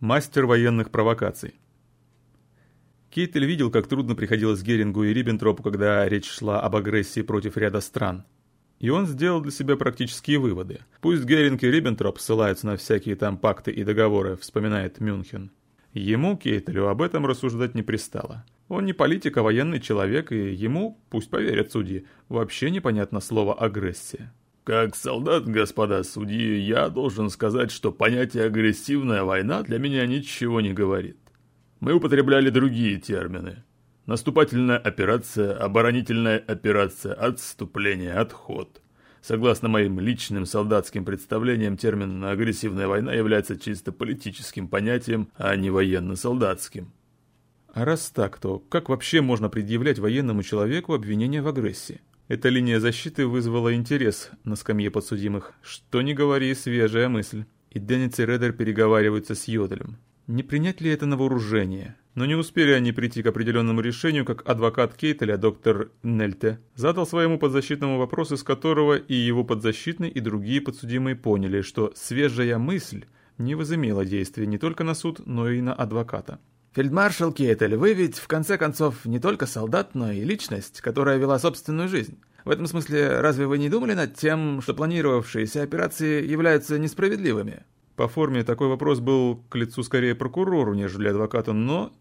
Мастер военных провокаций. Кейтель видел, как трудно приходилось Герингу и Риббентропу, когда речь шла об агрессии против ряда стран. И он сделал для себя практические выводы. Пусть Геринг и Риббентроп ссылаются на всякие там пакты и договоры, вспоминает Мюнхен. Ему, Кейтелю, об этом рассуждать не пристало. Он не политик, а военный человек, и ему, пусть поверят судьи, вообще непонятно слово «агрессия». Как солдат, господа судьи, я должен сказать, что понятие «агрессивная война» для меня ничего не говорит. Мы употребляли другие термины. Наступательная операция, оборонительная операция, отступление, отход. Согласно моим личным солдатским представлениям, термин «агрессивная война» является чисто политическим понятием, а не военно-солдатским. А раз так, то как вообще можно предъявлять военному человеку обвинение в агрессии? Эта линия защиты вызвала интерес на скамье подсудимых. Что не говори, свежая мысль. И Деннис и Редер переговариваются с Йоделем. Не принять ли это на вооружение? Но не успели они прийти к определенному решению, как адвокат Кейтеля, доктор Нельте, задал своему подзащитному вопрос, из которого и его подзащитный, и другие подсудимые поняли, что свежая мысль не возымела действия не только на суд, но и на адвоката. Фельдмаршал Кейтель, вы ведь, в конце концов, не только солдат, но и личность, которая вела собственную жизнь. В этом смысле, разве вы не думали над тем, что планировавшиеся операции являются несправедливыми? По форме такой вопрос был к лицу скорее прокурору, нежели адвокату, но...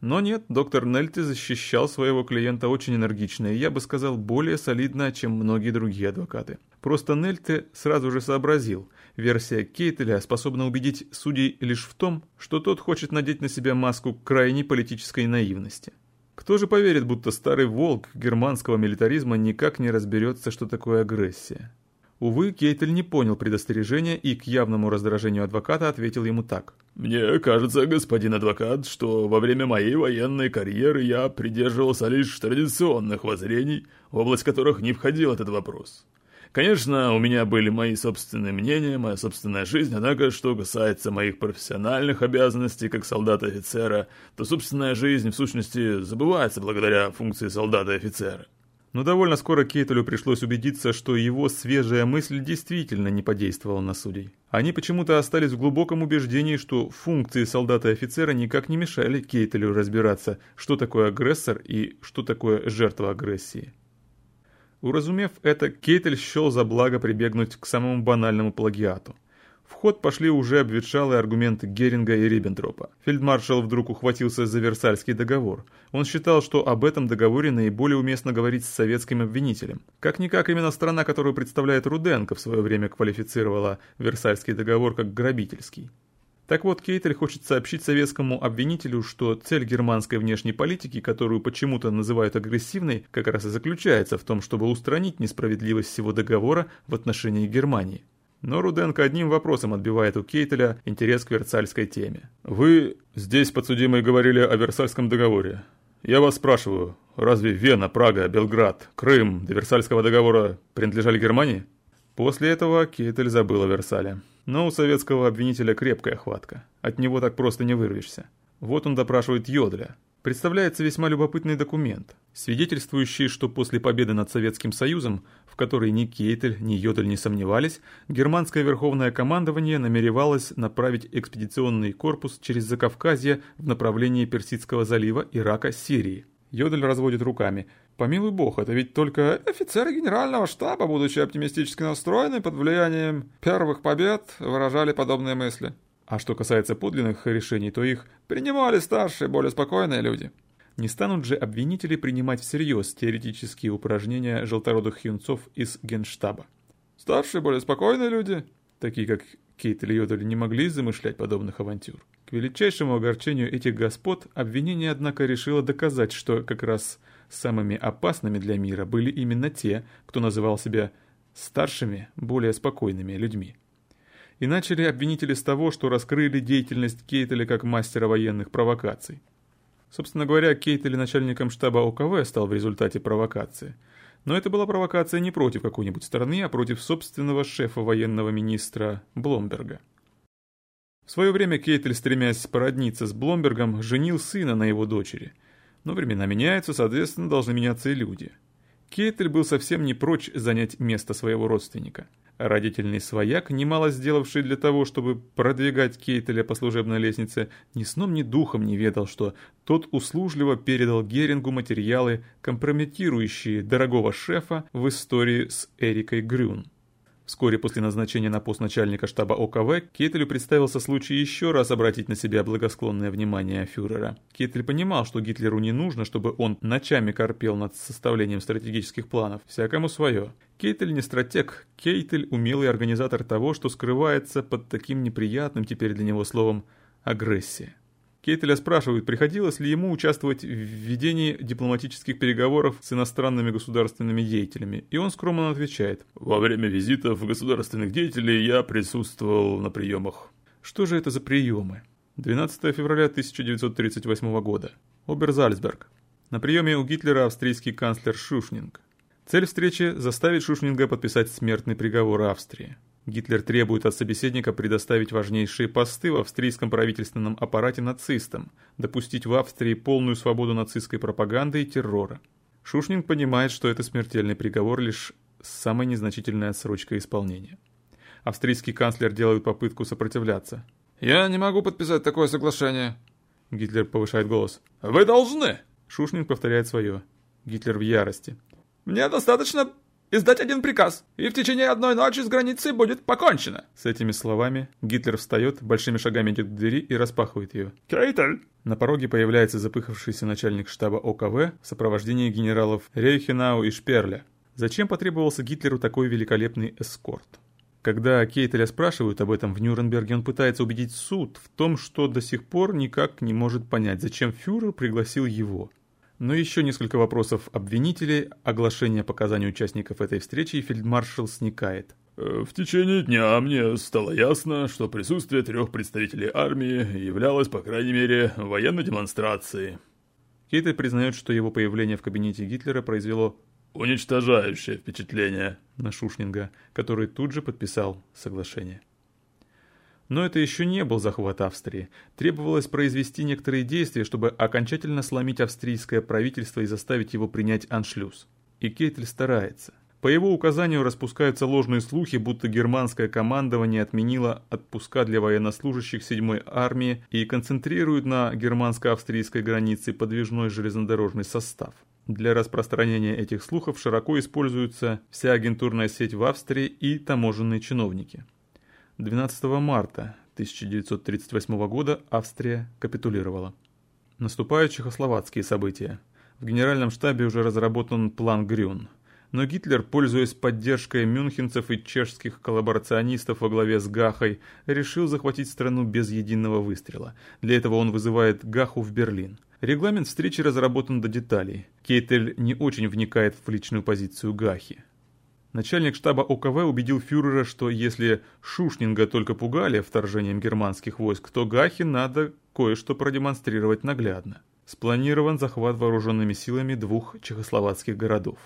Но нет, доктор Нельти защищал своего клиента очень энергично и, я бы сказал, более солидно, чем многие другие адвокаты. Просто Нельте сразу же сообразил – Версия Кейтеля способна убедить судей лишь в том, что тот хочет надеть на себя маску крайней политической наивности. Кто же поверит, будто старый волк германского милитаризма никак не разберется, что такое агрессия? Увы, Кейтель не понял предостережения и к явному раздражению адвоката ответил ему так. «Мне кажется, господин адвокат, что во время моей военной карьеры я придерживался лишь традиционных воззрений, в область которых не входил этот вопрос. Конечно, у меня были мои собственные мнения, моя собственная жизнь, однако, что касается моих профессиональных обязанностей как солдата-офицера, то собственная жизнь, в сущности, забывается благодаря функции солдата-офицера. Но довольно скоро Кейтелю пришлось убедиться, что его свежая мысль действительно не подействовала на судей. Они почему-то остались в глубоком убеждении, что функции солдата и офицера никак не мешали Кейтелю разбираться, что такое агрессор и что такое жертва агрессии. Уразумев это, Кейтель счел за благо прибегнуть к самому банальному плагиату. В ход пошли уже обветшалые аргументы Геринга и Риббентропа. Фельдмаршал вдруг ухватился за Версальский договор. Он считал, что об этом договоре наиболее уместно говорить с советским обвинителем. Как-никак именно страна, которую представляет Руденко, в свое время квалифицировала Версальский договор как грабительский. Так вот, Кейтель хочет сообщить советскому обвинителю, что цель германской внешней политики, которую почему-то называют агрессивной, как раз и заключается в том, чтобы устранить несправедливость всего договора в отношении Германии. Но Руденко одним вопросом отбивает у Кейтеля интерес к Версальской теме. «Вы здесь, подсудимые, говорили о Версальском договоре. Я вас спрашиваю, разве Вена, Прага, Белград, Крым до Версальского договора принадлежали Германии?» После этого Кейтель забыл о Версале. Но у советского обвинителя крепкая хватка. От него так просто не вырвешься. Вот он допрашивает Йодля. Представляется весьма любопытный документ, свидетельствующий, что после победы над Советским Союзом, в которой ни Кейтель, ни Йодль не сомневались, германское верховное командование намеревалось направить экспедиционный корпус через Закавказье в направлении Персидского залива, Ирака, Сирии. Йодль разводит руками. Помилуй бог, это ведь только офицеры генерального штаба, будучи оптимистически настроены под влиянием первых побед, выражали подобные мысли. А что касается подлинных решений, то их принимали старшие, более спокойные люди. Не станут же обвинители принимать всерьез теоретические упражнения желтородых юнцов из генштаба. Старшие, более спокойные люди, такие как Кейт или Йодель, не могли замышлять подобных авантюр. К величайшему огорчению этих господ обвинение, однако, решило доказать, что как раз Самыми опасными для мира были именно те, кто называл себя старшими, более спокойными людьми. И начали обвинители с того, что раскрыли деятельность Кейтеля как мастера военных провокаций. Собственно говоря, Кейтель начальником штаба ОКВ стал в результате провокации. Но это была провокация не против какой-нибудь страны, а против собственного шефа военного министра Бломберга. В свое время Кейтель, стремясь породниться с Бломбергом, женил сына на его дочери – но времена меняются, соответственно, должны меняться и люди. Кейтель был совсем не прочь занять место своего родственника. Родительный свояк, немало сделавший для того, чтобы продвигать Кейтеля по служебной лестнице, ни сном ни духом не ведал, что тот услужливо передал Герингу материалы, компрометирующие дорогого шефа в истории с Эрикой Грюн. Вскоре после назначения на пост начальника штаба ОКВ Кейтелю представился случай еще раз обратить на себя благосклонное внимание фюрера. Кейтель понимал, что Гитлеру не нужно, чтобы он ночами корпел над составлением стратегических планов. Всякому свое. Кейтель не стратег, Кейтель умелый организатор того, что скрывается под таким неприятным теперь для него словом «агрессия». Кейтеля спрашивают, приходилось ли ему участвовать в ведении дипломатических переговоров с иностранными государственными деятелями, и он скромно отвечает. «Во время визитов государственных деятелей я присутствовал на приемах». Что же это за приемы? 12 февраля 1938 года. Оберзальцберг. На приеме у Гитлера австрийский канцлер Шушнинг. Цель встречи – заставить Шушнинга подписать смертный приговор Австрии. Гитлер требует от собеседника предоставить важнейшие посты в австрийском правительственном аппарате нацистам, допустить в Австрии полную свободу нацистской пропаганды и террора. Шушнинг понимает, что это смертельный приговор лишь самая незначительная отсрочка исполнения. Австрийский канцлер делает попытку сопротивляться. «Я не могу подписать такое соглашение». Гитлер повышает голос. «Вы должны!» Шушнинг повторяет свое. Гитлер в ярости. «Мне достаточно издать один приказ, и в течение одной ночи с границей будет покончено». С этими словами Гитлер встает, большими шагами идет к двери и распахивает ее. «Кейтель!» На пороге появляется запыхавшийся начальник штаба ОКВ в сопровождении генералов Рейхенау и Шперля. Зачем потребовался Гитлеру такой великолепный эскорт? Когда Кейтеля спрашивают об этом в Нюрнберге, он пытается убедить суд в том, что до сих пор никак не может понять, зачем фюрер пригласил его. Но еще несколько вопросов обвинителей, оглашение показаний участников этой встречи и фельдмаршал сникает. «Э, «В течение дня мне стало ясно, что присутствие трех представителей армии являлось, по крайней мере, военной демонстрацией». Кейтель признает, что его появление в кабинете Гитлера произвело уничтожающее впечатление на Шушнинга, который тут же подписал соглашение. Но это еще не был захват Австрии. Требовалось произвести некоторые действия, чтобы окончательно сломить австрийское правительство и заставить его принять аншлюз. И Кейтель старается. По его указанию распускаются ложные слухи, будто германское командование отменило отпуска для военнослужащих 7-й армии и концентрирует на германско-австрийской границе подвижной железнодорожный состав. Для распространения этих слухов широко используется вся агентурная сеть в Австрии и таможенные чиновники. 12 марта 1938 года Австрия капитулировала. Наступают чехословацкие события. В генеральном штабе уже разработан план Грюн. Но Гитлер, пользуясь поддержкой мюнхенцев и чешских коллаборационистов во главе с Гахой, решил захватить страну без единого выстрела. Для этого он вызывает Гаху в Берлин. Регламент встречи разработан до деталей. Кейтель не очень вникает в личную позицию Гахи. Начальник штаба ОКВ убедил фюрера, что если Шушнинга только пугали вторжением германских войск, то Гахе надо кое-что продемонстрировать наглядно. Спланирован захват вооруженными силами двух чехословацких городов.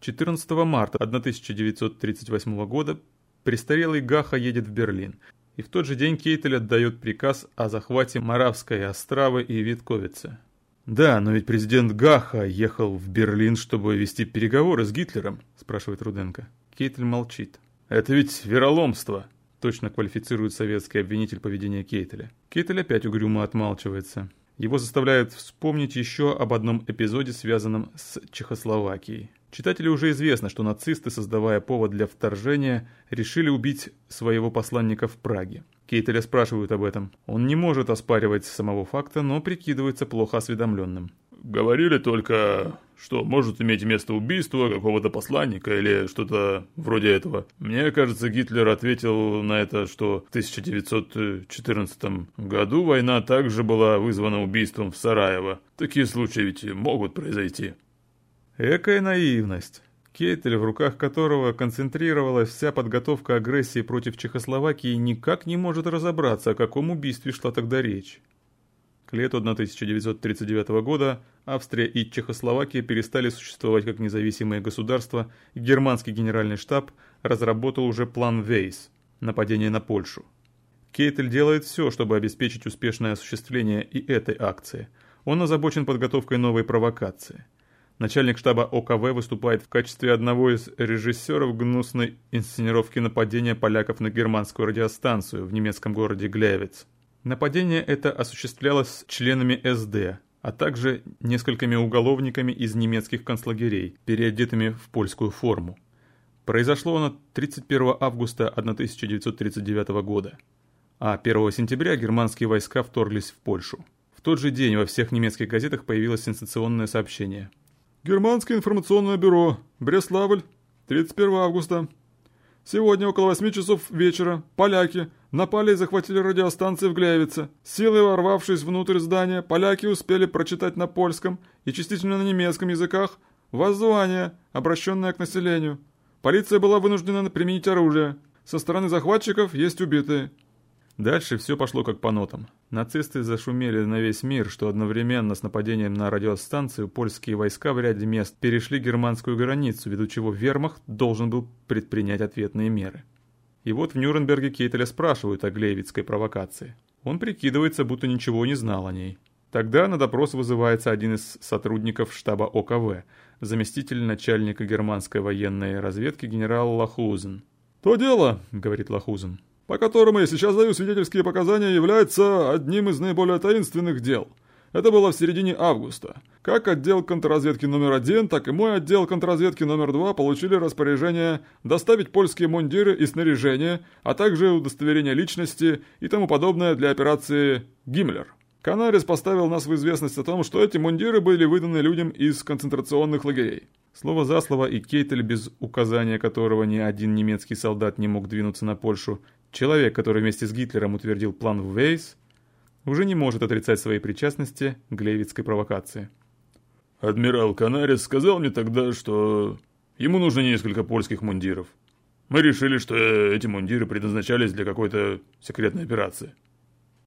14 марта 1938 года престарелый Гаха едет в Берлин, и в тот же день Кейтель отдает приказ о захвате Моравской Островы и Витковицы. «Да, но ведь президент Гаха ехал в Берлин, чтобы вести переговоры с Гитлером», спрашивает Руденко. Кейтель молчит. «Это ведь вероломство», точно квалифицирует советский обвинитель поведения Кейтеля. Кейтель опять угрюмо отмалчивается. Его заставляют вспомнить еще об одном эпизоде, связанном с Чехословакией. Читателю уже известно, что нацисты, создавая повод для вторжения, решили убить своего посланника в Праге. Кейтеля спрашивают об этом. Он не может оспаривать самого факта, но прикидывается плохо осведомленным. «Говорили только, что может иметь место убийство какого-то посланника или что-то вроде этого. Мне кажется, Гитлер ответил на это, что в 1914 году война также была вызвана убийством в Сараево. Такие случаи ведь могут произойти». Экая наивность. Кейтель, в руках которого концентрировалась вся подготовка агрессии против Чехословакии, никак не может разобраться, о каком убийстве шла тогда речь. К лету 1939 года Австрия и Чехословакия перестали существовать как независимые государства, и германский генеральный штаб разработал уже план Вейс – нападение на Польшу. Кейтель делает все, чтобы обеспечить успешное осуществление и этой акции. Он озабочен подготовкой новой провокации – Начальник штаба ОКВ выступает в качестве одного из режиссеров гнусной инсценировки нападения поляков на германскую радиостанцию в немецком городе Глявец. Нападение это осуществлялось членами СД, а также несколькими уголовниками из немецких концлагерей, переодетыми в польскую форму. Произошло оно 31 августа 1939 года, а 1 сентября германские войска вторглись в Польшу. В тот же день во всех немецких газетах появилось сенсационное сообщение – Германское информационное бюро. Бреславль. 31 августа. Сегодня около 8 часов вечера поляки напали и захватили радиостанции в Глявице. Силой ворвавшись внутрь здания, поляки успели прочитать на польском и частично на немецком языках воззвание, обращенное к населению. Полиция была вынуждена применить оружие. Со стороны захватчиков есть убитые. Дальше все пошло как по нотам. Нацисты зашумели на весь мир, что одновременно с нападением на радиостанцию польские войска в ряде мест перешли германскую границу, ввиду чего вермахт должен был предпринять ответные меры. И вот в Нюрнберге Кейтеля спрашивают о Глейвицкой провокации. Он прикидывается, будто ничего не знал о ней. Тогда на допрос вызывается один из сотрудников штаба ОКВ, заместитель начальника германской военной разведки генерал Лахузен. «То дело», — говорит Лахузен, по которому я сейчас даю свидетельские показания, является одним из наиболее таинственных дел. Это было в середине августа. Как отдел контрразведки номер один, так и мой отдел контрразведки номер два получили распоряжение доставить польские мундиры и снаряжение, а также удостоверение личности и тому подобное для операции «Гиммлер». Канарис поставил нас в известность о том, что эти мундиры были выданы людям из концентрационных лагерей. Слово за слово и Кейтель, без указания которого ни один немецкий солдат не мог двинуться на Польшу, Человек, который вместе с Гитлером утвердил план в Вейс, уже не может отрицать своей причастности к Глейвицкой провокации. Адмирал Канарис сказал мне тогда, что ему нужно несколько польских мундиров. Мы решили, что эти мундиры предназначались для какой-то секретной операции.